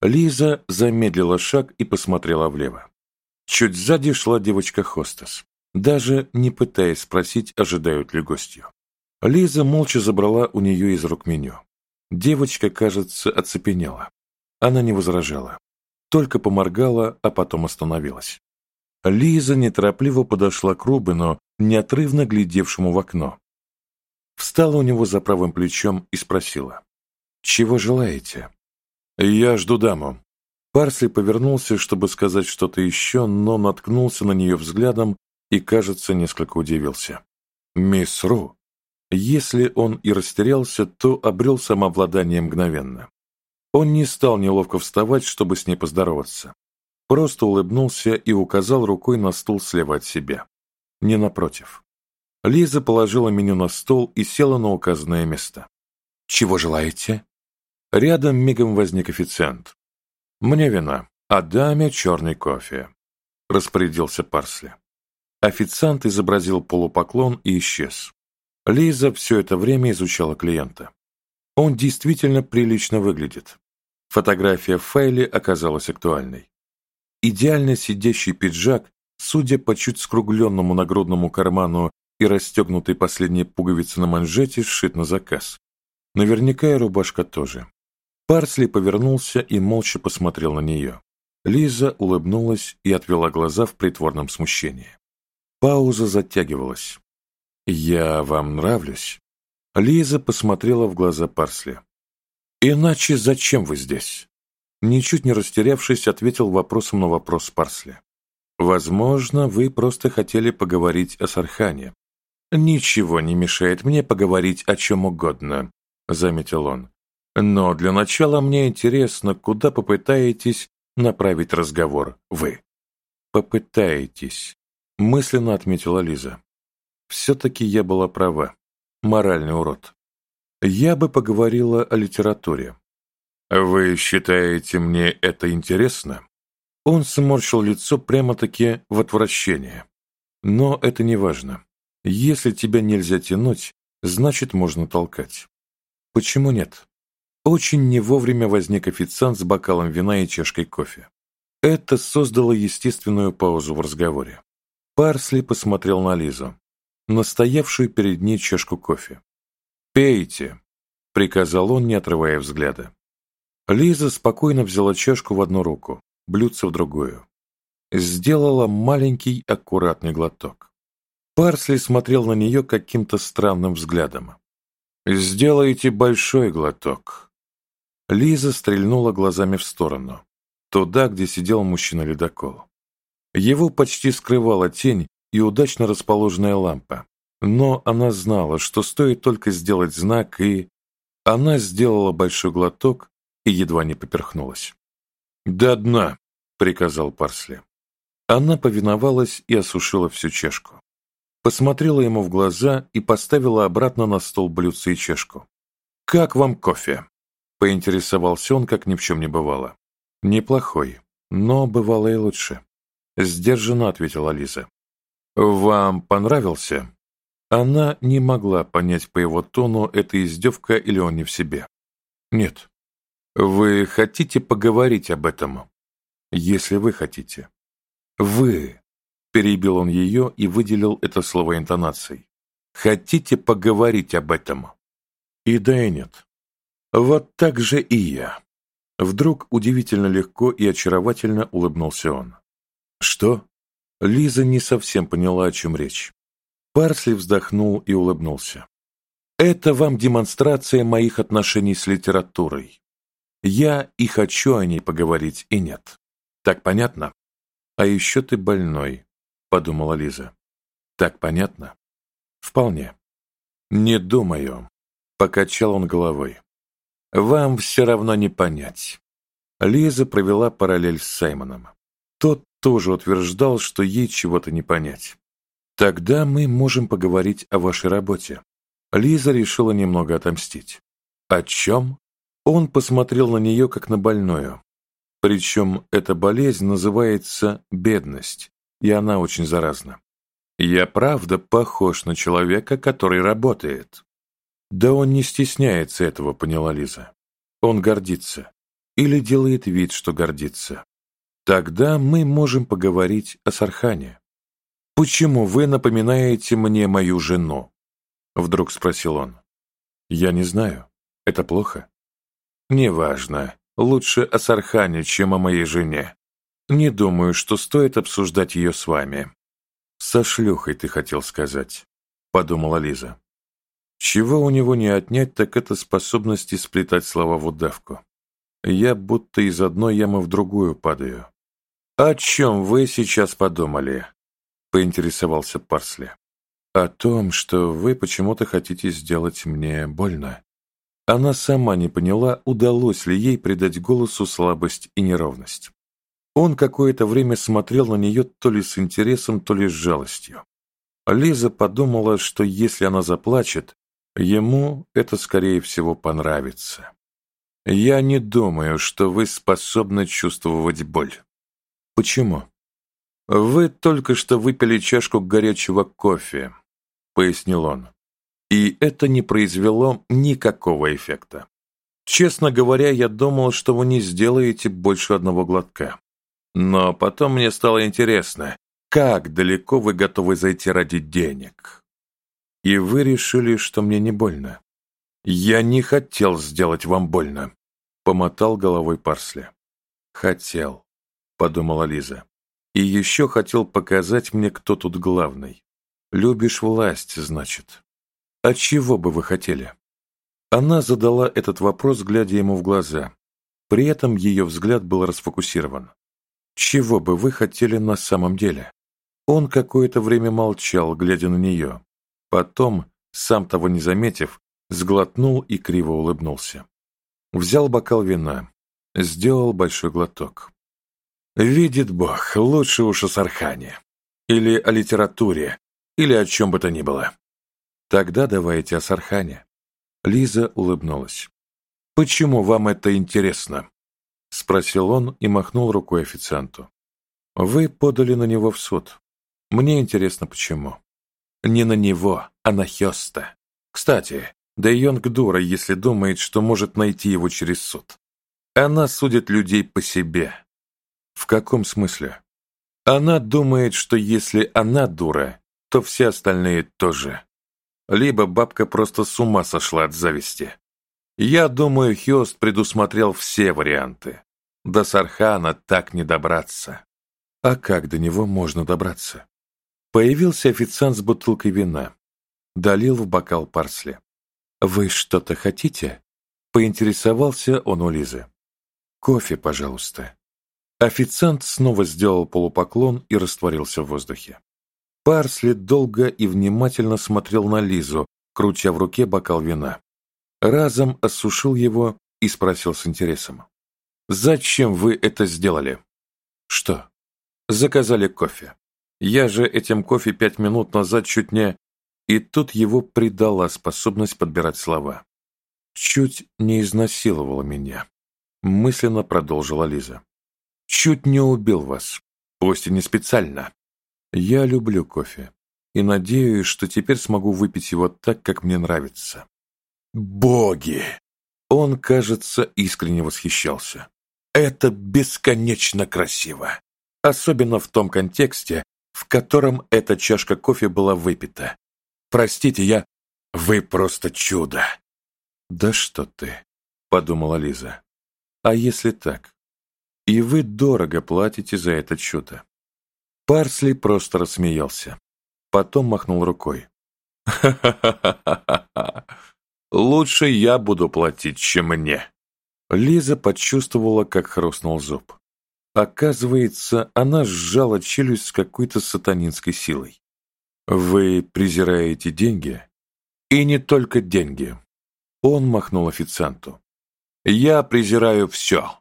Лиза замедлила шаг и посмотрела влево. Чуть сзади шла девочка-хостес, даже не пытаясь спросить, ожидают ли гостью. Лиза молча забрала у нее из рук меню. Девочка, кажется, оцепенела. Она не возражала, только поморгала, а потом остановилась. Лиза неторопливо подошла к Рубину, неотрывно глядевшему в окно. Встала у него за правым плечом и спросила. «Чего желаете?» «Я жду даму». Парсли повернулся, чтобы сказать что-то еще, но наткнулся на нее взглядом и, кажется, несколько удивился. «Мисс Ру». Если он и растерялся, то обрел самообладание мгновенно. Он не стал неловко вставать, чтобы с ней поздороваться. Просто улыбнулся и указал рукой на стул слева от себя. Не напротив. Лиза положила меню на стол и села на указанное место. «Чего желаете?» Рядом мигом возник официант. «Мне вина, а даме черный кофе», — распорядился Парсли. Официант изобразил полупоклон и исчез. Лиза все это время изучала клиента. Он действительно прилично выглядит. Фотография в файле оказалась актуальной. Идеально сидящий пиджак, судя по чуть скругленному нагрудному карману и расстегнутой последней пуговице на манжете, сшит на заказ. Наверняка и рубашка тоже. Парсли повернулся и молча посмотрел на нее. Лиза улыбнулась и отвела глаза в притворном смущении. Пауза затягивалась. «Я вам нравлюсь?» Лиза посмотрела в глаза Парсли. «Иначе зачем вы здесь?» Ничуть не растерявшись, ответил вопросом на вопрос Парсли. «Возможно, вы просто хотели поговорить о Сархане». «Ничего не мешает мне поговорить о чем угодно», — заметил он. «Но для начала мне интересно, куда попытаетесь направить разговор вы». «Попытаетесь», — мысленно отметила Лиза. «Все-таки я была права. Моральный урод. Я бы поговорила о литературе. «Вы считаете мне это интересно?» Он сморщил лицо прямо-таки в отвращение. «Но это не важно. Если тебя нельзя тянуть, значит, можно толкать. Почему нет?» Очень не вовремя возник официант с бокалом вина и чашкой кофе. Это создало естественную паузу в разговоре. Парсли посмотрел на Лизу, настоявшую перед ней чашку кофе. «Пейте», — приказал он, не отрывая взгляда. Лиза спокойно взяла чашку в одну руку, блюдце в другую. Сделала маленький аккуратный глоток. Парсли смотрел на нее каким-то странным взглядом. «Сделайте большой глоток». Лиза стрельнула глазами в сторону, туда, где сидел мужчина-ледокол. Его почти скрывала тень и удачно расположенная лампа, но она знала, что стоит только сделать знак, и... Она сделала большой глоток и едва не поперхнулась. «До дна!» — приказал Парсли. Она повиновалась и осушила всю чашку. Посмотрела ему в глаза и поставила обратно на стол блюдце и чашку. «Как вам кофе?» — поинтересовался он, как ни в чем не бывало. «Неплохой, но бывало и лучше», — сдержанно ответила Лиза. «Вам понравился?» Она не могла понять по его тону, это издевка или он не в себе. «Нет», вы хотите поговорить об этом? Если вы хотите. Вы, перебил он ее и выделил это слово интонацией. Хотите поговорить об этом? И да, и нет. Вот так же и я. Вдруг удивительно легко и очаровательно улыбнулся он. Что? Лиза не совсем поняла, о чем речь. Парсли вздохнул и улыбнулся. Это вам демонстрация моих отношений с литературой. Я и хочу о ней поговорить, и нет. Так понятно? А еще ты больной, подумала Лиза. Так понятно? Вполне. Не думаю, покачал он головой. Вам все равно не понять. Лиза провела параллель с Саймоном. Тот тоже утверждал, что ей чего-то не понять. Тогда мы можем поговорить о вашей работе. Лиза решила немного отомстить. О чем? Он посмотрел на нее, как на больную. Причем эта болезнь называется бедность, и она очень заразна. Я правда похож на человека, который работает. Да он не стесняется этого, поняла Лиза. Он гордится. или делает вид, что гордится. Тогда мы можем поговорить о Сархане. «Почему вы напоминаете мне мою жену?» Вдруг спросил он. «Я не знаю. Это плохо?» «Неважно. Лучше о Сархане, чем о моей жене. Не думаю, что стоит обсуждать ее с вами». «Со шлюхой, ты хотел сказать», — подумала Лиза. Чего у него не отнять, так это способности сплетать слова в удавку. Я будто из одной ямы в другую падаю. «О чем вы сейчас подумали?» — поинтересовался Парсли. «О том, что вы почему-то хотите сделать мне больно». Она сама не поняла, удалось ли ей придать голосу слабость и неровность. Он какое-то время смотрел на нее то ли с интересом, то ли с жалостью. Лиза подумала, что если она заплачет, ему это, скорее всего, понравится. «Я не думаю, что вы способны чувствовать боль». «Почему?» «Вы только что выпили чашку горячего кофе», — пояснил он. «И это не произвело никакого эффекта. Честно говоря, я думал, что вы не сделаете больше одного глотка. Но потом мне стало интересно, как далеко вы готовы зайти ради денег. И вы решили, что мне не больно. Я не хотел сделать вам больно помотал головой Парсли. «Хотел», — подумала Лиза. «И еще хотел показать мне, кто тут главный. Любишь власть, значит. А чего бы вы хотели?» Она задала этот вопрос, глядя ему в глаза. При этом ее взгляд был расфокусирован. «Чего бы вы хотели на самом деле?» Он какое-то время молчал, глядя на нее. Потом, сам того не заметив, сглотнул и криво улыбнулся. Взял бокал вина, сделал большой глоток. Видит Бог, лучше уж о Сархане. Или о литературе, или о чем бы то ни было. Тогда давайте о Сархане. Лиза улыбнулась. «Почему вам это интересно?» Спросил он и махнул рукой официанту. «Вы подали на него в суд. Мне интересно, почему. Не на него, а на Хёста. Кстати, да Йонг дура, если думает, что может найти его через суд. Она судит людей по себе. В каком смысле? Она думает, что если она дура, то все остальные тоже. Либо бабка просто с ума сошла от зависти. Я думаю, Хёст предусмотрел все варианты. До Сархана так не добраться. А как до него можно добраться? Появился официант с бутылкой вина. Долил в бокал парсли. «Вы что-то хотите?» — поинтересовался он у Лизы. «Кофе, пожалуйста». Официант снова сделал полупоклон и растворился в воздухе. Парсли долго и внимательно смотрел на Лизу, крутя в руке бокал вина. Разом осушил его и спросил с интересом. «Зачем вы это сделали?» «Что?» «Заказали кофе. Я же этим кофе пять минут назад чуть не...» И тут его предала способность подбирать слова. «Чуть не изнасиловала меня», — мысленно продолжила Лиза. «Чуть не убил вас, пусть и не специально. Я люблю кофе и надеюсь, что теперь смогу выпить его так, как мне нравится». «Боги!» Он, кажется, искренне восхищался. «Это бесконечно красиво, особенно в том контексте, в котором эта чашка кофе была выпита. Простите, я... Вы просто чудо!» «Да что ты!» — подумала Лиза. «А если так? И вы дорого платите за это чудо?» Парсли просто рассмеялся. Потом махнул рукой. «Ха-ха-ха-ха-ха! Лучше я буду платить, чем мне!» Лиза почувствовала, как хрустнул зуб. Оказывается, она сжала челюсть с какой-то сатанинской силой. «Вы презираете деньги?» «И не только деньги». Он махнул официанту. «Я презираю все,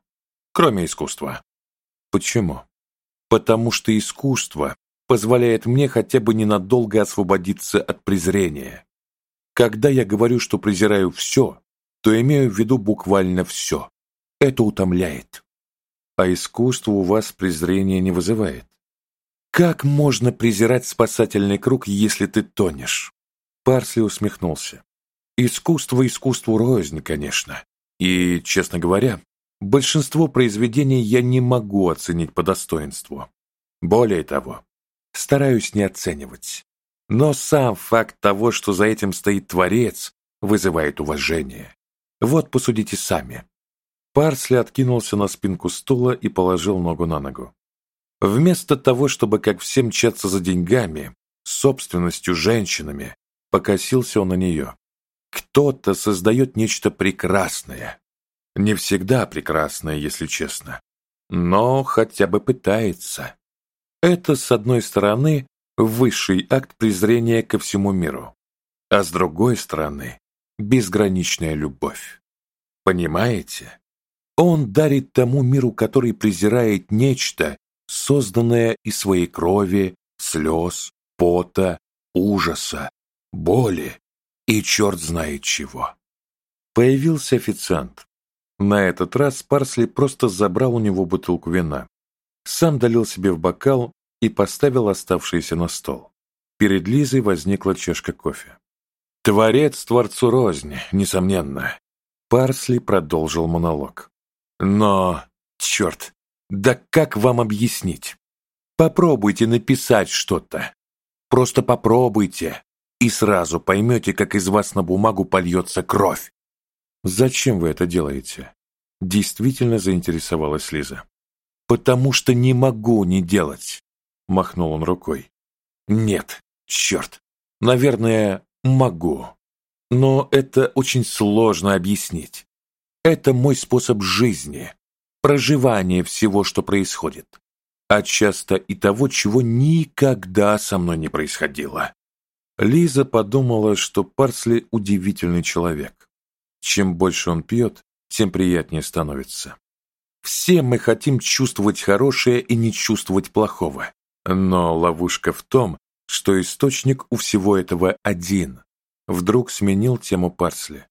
кроме искусства». «Почему?» «Потому что искусство позволяет мне хотя бы ненадолго освободиться от презрения. Когда я говорю, что презираю все, то имею в виду буквально все. Это утомляет. А искусство у вас презрения не вызывает. «Как можно презирать спасательный круг, если ты тонешь?» Парсли усмехнулся. «Искусство искусству рознь, конечно. И, честно говоря, большинство произведений я не могу оценить по достоинству. Более того, стараюсь не оценивать. Но сам факт того, что за этим стоит творец, вызывает уважение. Вот посудите сами. Парсли откинулся на спинку стула и положил ногу на ногу. Вместо того, чтобы как все мчаться за деньгами, собственностью, женщинами, покосился он на нее. Кто-то создает нечто прекрасное. Не всегда прекрасное, если честно. Но хотя бы пытается. Это, с одной стороны, высший акт презрения ко всему миру. А с другой стороны, безграничная любовь. Понимаете? Он дарит тому миру, который презирает нечто, созданное из своей крови, слез, пота, ужаса, боли и черт знает чего. Появился официант. На этот раз Парсли просто забрал у него бутылку вина, сам долил себе в бокал и поставил оставшиеся на стол. Перед Лизой возникла чашка кофе. «Творец творцу рознь, несомненно». Парсли продолжил монолог. Но, черт, да как вам объяснить? Попробуйте написать что-то. Просто попробуйте, и сразу поймете, как из вас на бумагу польется кровь. Зачем вы это делаете? Действительно заинтересовалась Лиза. Потому что не могу не делать, махнул он рукой. Нет, черт, наверное, могу. Но это очень сложно объяснить. Это мой способ жизни, проживания всего, что происходит, а часто и того, чего никогда со мной не происходило. Лиза подумала, что Парсли удивительный человек. Чем больше он пьет, тем приятнее становится. Все мы хотим чувствовать хорошее и не чувствовать плохого. Но ловушка в том, что источник у всего этого один. Вдруг сменил тему Парсли.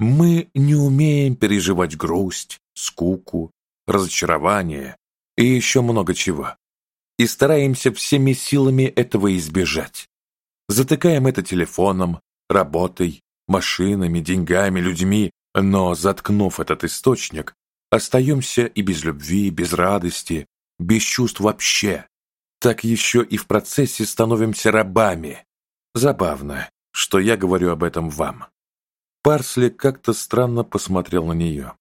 Мы не умеем переживать грусть, скуку, разочарование и еще много чего. И стараемся всеми силами этого избежать. Затыкаем это телефоном, работой, машинами, деньгами, людьми, но, заткнув этот источник, остаемся и без любви, без радости, без чувств вообще. Так еще и в процессе становимся рабами. Забавно, что я говорю об этом вам. Парсли как-то странно посмотрел на нее.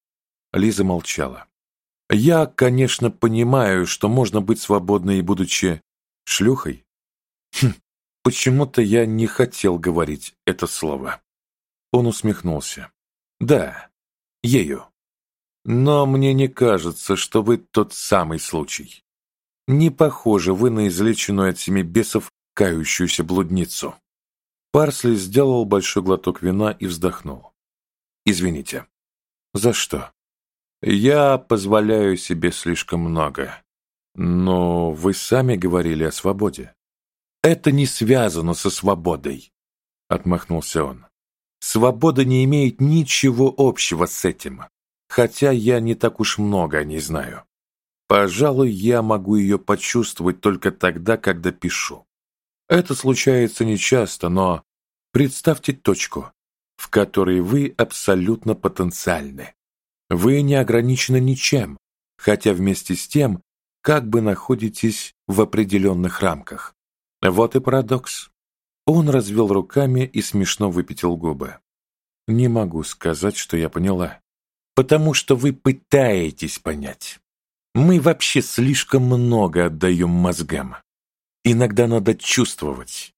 Лиза молчала. «Я, конечно, понимаю, что можно быть свободной, будучи шлюхой. Хм, почему-то я не хотел говорить это слово». Он усмехнулся. «Да, ею. Но мне не кажется, что вы тот самый случай. Не похоже вы на излеченную от семи бесов кающуюся блудницу». Парсли сделал большой глоток вина и вздохнул. «Извините». «За что?» «Я позволяю себе слишком много. Но вы сами говорили о свободе». «Это не связано со свободой», — отмахнулся он. «Свобода не имеет ничего общего с этим, хотя я не так уж много о ней знаю. Пожалуй, я могу ее почувствовать только тогда, когда пишу. Это случается нечасто, но представьте точку, в которой вы абсолютно потенциальны. Вы не ограничены ничем, хотя вместе с тем как бы находитесь в определенных рамках. Вот и парадокс. Он развел руками и смешно выпятил губы. Не могу сказать, что я поняла. Потому что вы пытаетесь понять. Мы вообще слишком много отдаем мозгам. Иногда надо чувствовать.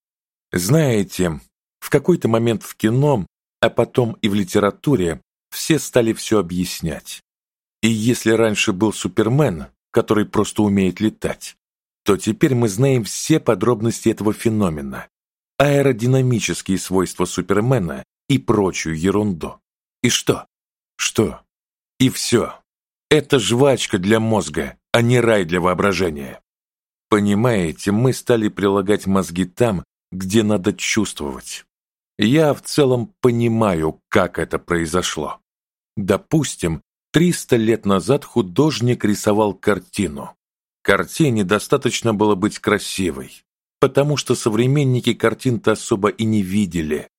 Знаете, в какой-то момент в кино, а потом и в литературе, все стали все объяснять. И если раньше был Супермен, который просто умеет летать, то теперь мы знаем все подробности этого феномена, аэродинамические свойства Супермена и прочую ерунду. И что? Что? И все. Это жвачка для мозга, а не рай для воображения. Понимаете, мы стали прилагать мозги там, где надо чувствовать. Я в целом понимаю, как это произошло. Допустим, 300 лет назад художник рисовал картину. Картине достаточно было быть красивой, потому что современники картин-то особо и не видели.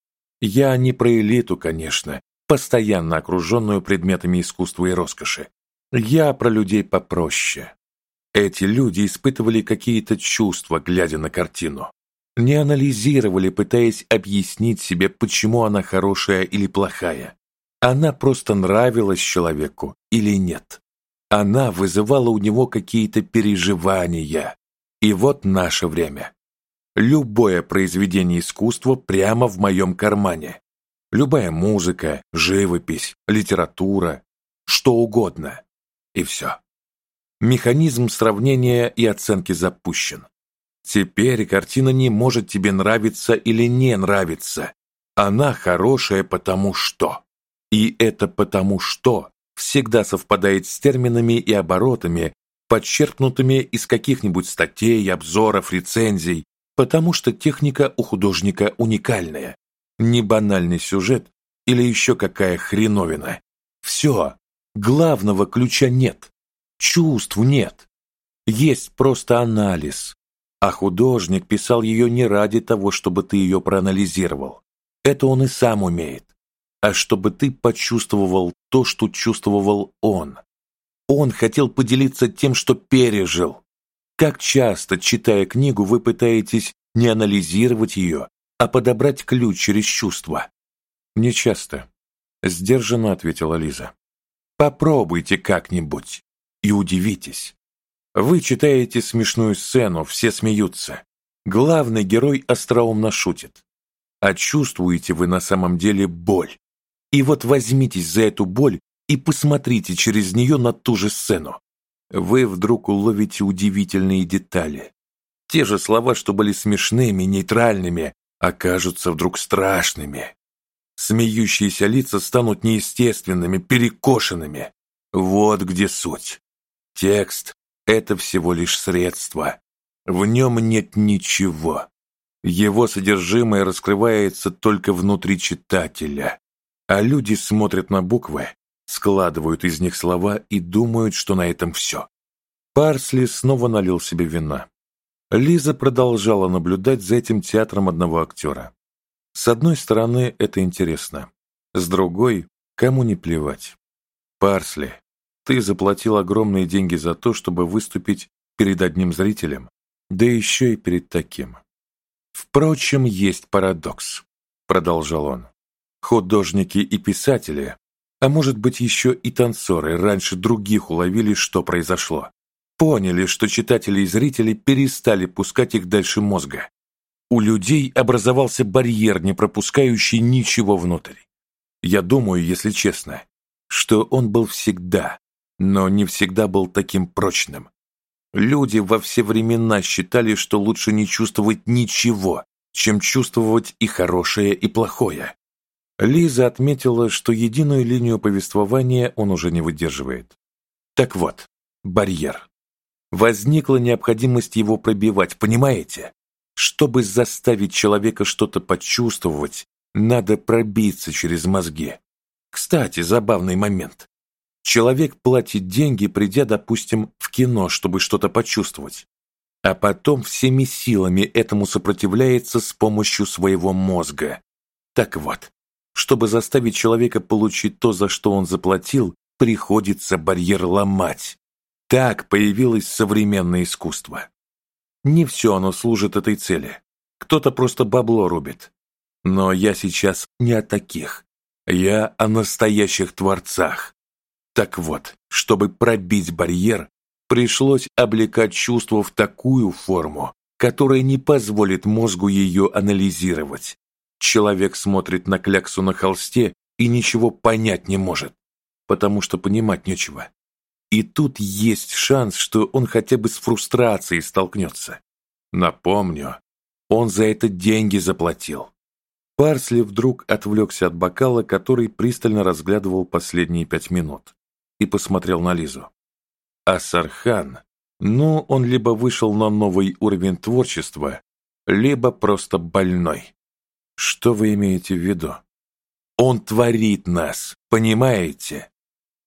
Я не про элиту, конечно, постоянно окруженную предметами искусства и роскоши. Я про людей попроще. Эти люди испытывали какие-то чувства, глядя на картину. Не анализировали, пытаясь объяснить себе, почему она хорошая или плохая. Она просто нравилась человеку или нет. Она вызывала у него какие-то переживания. И вот наше время. Любое произведение искусства прямо в моем кармане. Любая музыка, живопись, литература, что угодно. И все. Механизм сравнения и оценки запущен. Теперь картина не может тебе нравиться или не нравиться. Она хорошая потому что. И это потому что всегда совпадает с терминами и оборотами, подчеркнутыми из каких-нибудь статей, обзоров, рецензий, потому что техника у художника уникальная. Не банальный сюжет или еще какая хреновина. Все. Главного ключа нет. Чувств нет. Есть просто анализ. А художник писал ее не ради того, чтобы ты ее проанализировал. Это он и сам умеет. А чтобы ты почувствовал то, что чувствовал он. Он хотел поделиться тем, что пережил. Как часто, читая книгу, вы пытаетесь не анализировать ее, а подобрать ключ через чувства? Не часто, сдержанно ответила Лиза. Попробуйте как-нибудь и удивитесь. Вы читаете смешную сцену, все смеются. Главный герой остроумно шутит. А чувствуете вы на самом деле боль. И вот возьмитесь за эту боль и посмотрите через нее на ту же сцену. Вы вдруг уловите удивительные детали. Те же слова, что были смешными, нейтральными, окажутся вдруг страшными. Смеющиеся лица станут неестественными, перекошенными. Вот где суть. Текст — это всего лишь средство. В нем нет ничего. Его содержимое раскрывается только внутри читателя. А люди смотрят на буквы, складывают из них слова и думают, что на этом все. Парсли снова налил себе вина. Лиза продолжала наблюдать за этим театром одного актера. С одной стороны, это интересно. С другой, кому не плевать. Парсли, ты заплатил огромные деньги за то, чтобы выступить перед одним зрителем, да еще и перед таким. Впрочем, есть парадокс, продолжал он. Художники и писатели, а может быть еще и танцоры раньше других уловили, что произошло. Поняли, что читатели и зрители перестали пускать их дальше мозга, у людей образовался барьер, не пропускающий ничего внутрь. Я думаю, если честно, что он был всегда, но не всегда был таким прочным. Люди во все времена считали, что лучше не чувствовать ничего, чем чувствовать и хорошее, и плохое. Лиза отметила, что единую линию повествования он уже не выдерживает. Так вот, барьер. Возникла необходимость его пробивать, понимаете? Чтобы заставить человека что-то почувствовать, надо пробиться через мозги. Кстати, забавный момент. Человек платит деньги, придя, допустим, в кино, чтобы что-то почувствовать, а потом всеми силами этому сопротивляется с помощью своего мозга. Так вот, чтобы заставить человека получить то, за что он заплатил, приходится барьер ломать. Так появилось современное искусство. Не все оно служит этой цели. Кто-то просто бабло рубит. Но я сейчас не о таких. Я о настоящих творцах. Так вот, чтобы пробить барьер, пришлось облекать чувство в такую форму, которая не позволит мозгу ее анализировать. Человек смотрит на кляксу на холсте и ничего понять не может, потому что понимать нечего. И тут есть шанс, что он хотя бы с фрустрацией столкнется. Напомню, он за это деньги заплатил. Парсли вдруг отвлекся от бокала, который пристально разглядывал последние пять минут, и посмотрел на Лизу. А Сархан, ну, он либо вышел на новый уровень творчества, либо просто больной. Что вы имеете в виду? Он творит нас, понимаете?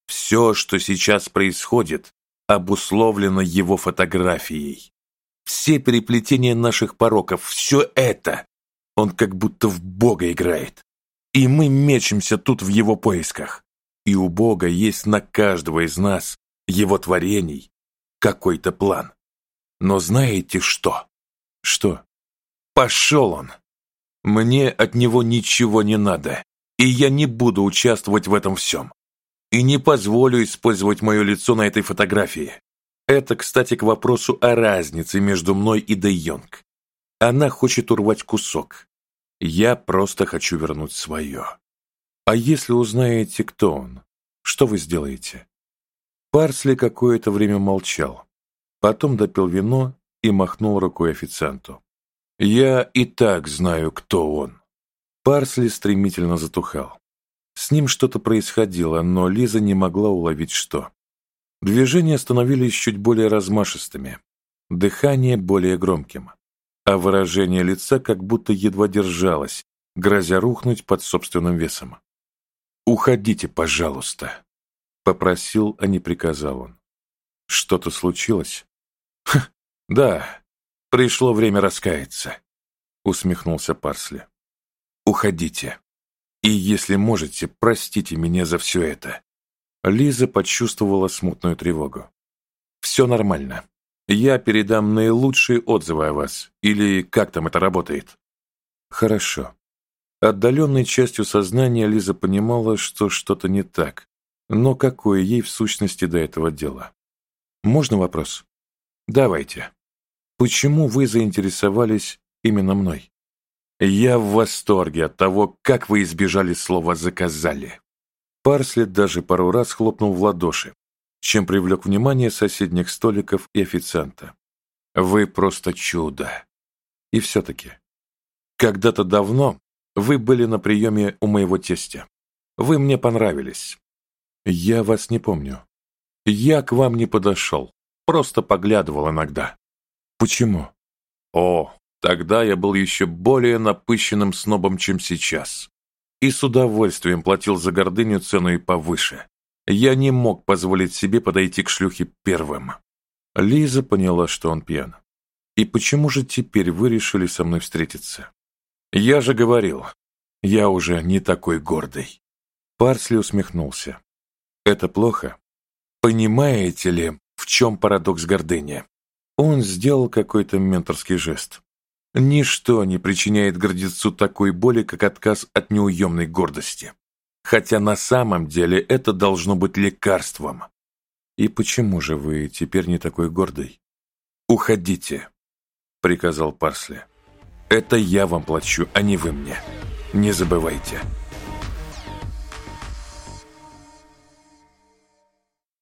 Все, что сейчас происходит, обусловлено его фотографией. Все переплетения наших пороков, все это, он как будто в Бога играет. И мы мечемся тут в его поисках. И у Бога есть на каждого из нас его творений, какой-то план. Но знаете что? Что? Пошел он! Мне от него ничего не надо, и я не буду участвовать в этом всем. И не позволю использовать мое лицо на этой фотографии. Это, кстати, к вопросу о разнице между мной и Дэй Йонг. Она хочет урвать кусок. Я просто хочу вернуть свое. А если узнаете, кто он, что вы сделаете? Парсли какое-то время молчал. Потом допил вино и махнул рукой официанту. «Я и так знаю, кто он». Парсли стремительно затухал. С ним что-то происходило, но Лиза не могла уловить, что. Движения становились чуть более размашистыми, дыхание более громким, а выражение лица как будто едва держалось, грозя рухнуть под собственным весом. «Уходите, пожалуйста», — попросил, а не приказал он. «Что-то случилось?» «Да, пришло время раскаяться», — усмехнулся Парсли. «Уходите. И, если можете, простите меня за все это». Лиза почувствовала смутную тревогу. «Все нормально. Я передам наилучшие отзывы о вас. Или как там это работает?» «Хорошо». Отдаленной частью сознания Лиза понимала, что что-то не так. Но какое ей в сущности до этого дело? «Можно вопрос?» «Давайте. Почему вы заинтересовались именно мной?» «Я в восторге от того, как вы избежали слова «заказали». Парслет даже пару раз хлопнул в ладоши, чем привлек внимание соседних столиков и официанта. «Вы просто чудо!» И все-таки, когда-то давно вы были на приеме у моего тестя. Вы мне понравились. Я вас не помню. Я к вам не подошел, просто поглядывал иногда. Почему? О, тогда я был еще более напыщенным снобом, чем сейчас и с удовольствием платил за гордыню цену и повыше. Я не мог позволить себе подойти к шлюхе первым. Лиза поняла, что он пьян. И почему же теперь вы решили со мной встретиться? Я же говорил, я уже не такой гордый. Парсли усмехнулся. Это плохо? Понимаете ли, в чем парадокс гордыни? Он сделал какой-то менторский жест. Ничто не причиняет гордецу такой боли, как отказ от неуемной гордости. Хотя на самом деле это должно быть лекарством. И почему же вы теперь не такой гордый? «Уходите», — приказал Парсли. «Это я вам плачу, а не вы мне. Не забывайте».